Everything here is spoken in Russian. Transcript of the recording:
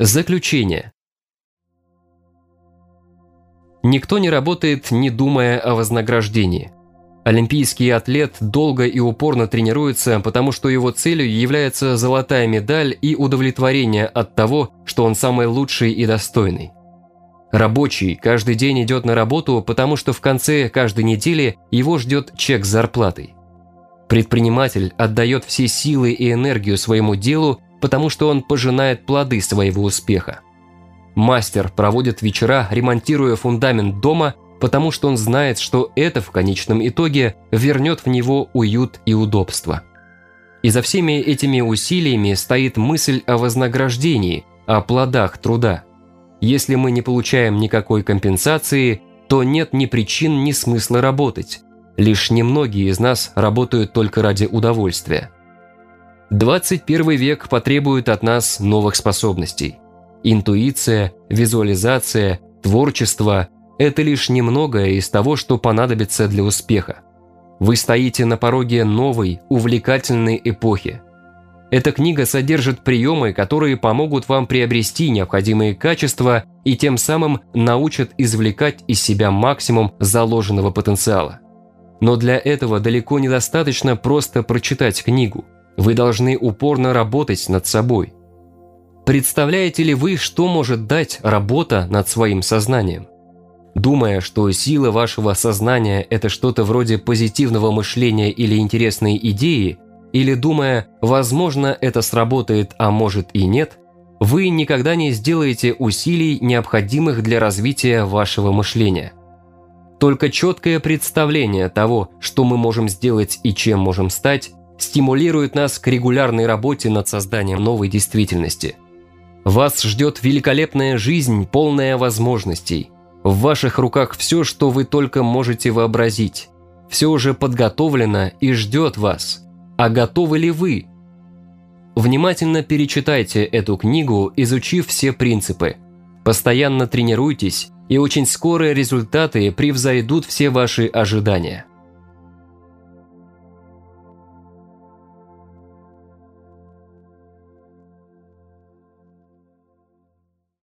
Заключение. Никто не работает, не думая о вознаграждении. Олимпийский атлет долго и упорно тренируется, потому что его целью является золотая медаль и удовлетворение от того, что он самый лучший и достойный. Рабочий каждый день идет на работу, потому что в конце каждой недели его ждет чек с зарплатой. Предприниматель отдает все силы и энергию своему делу, потому что он пожинает плоды своего успеха. Мастер проводит вечера, ремонтируя фундамент дома, потому что он знает, что это в конечном итоге вернет в него уют и удобство. И за всеми этими усилиями стоит мысль о вознаграждении, о плодах труда. Если мы не получаем никакой компенсации, то нет ни причин, ни смысла работать. Лишь немногие из нас работают только ради удовольствия. 21 век потребует от нас новых способностей. Интуиция, визуализация, творчество – это лишь немногое из того, что понадобится для успеха. Вы стоите на пороге новой, увлекательной эпохи. Эта книга содержит приемы, которые помогут вам приобрести необходимые качества и тем самым научат извлекать из себя максимум заложенного потенциала. Но для этого далеко недостаточно просто прочитать книгу. Вы должны упорно работать над собой. Представляете ли вы, что может дать работа над своим сознанием? Думая, что сила вашего сознания – это что-то вроде позитивного мышления или интересной идеи, или думая, возможно, это сработает, а может и нет, вы никогда не сделаете усилий, необходимых для развития вашего мышления. Только четкое представление того, что мы можем сделать и чем можем стать, стимулирует нас к регулярной работе над созданием новой действительности. Вас ждет великолепная жизнь, полная возможностей. В ваших руках все, что вы только можете вообразить. Все уже подготовлено и ждет вас. А готовы ли вы? Внимательно перечитайте эту книгу, изучив все принципы. Постоянно тренируйтесь, и очень скоро результаты превзойдут все ваши ожидания.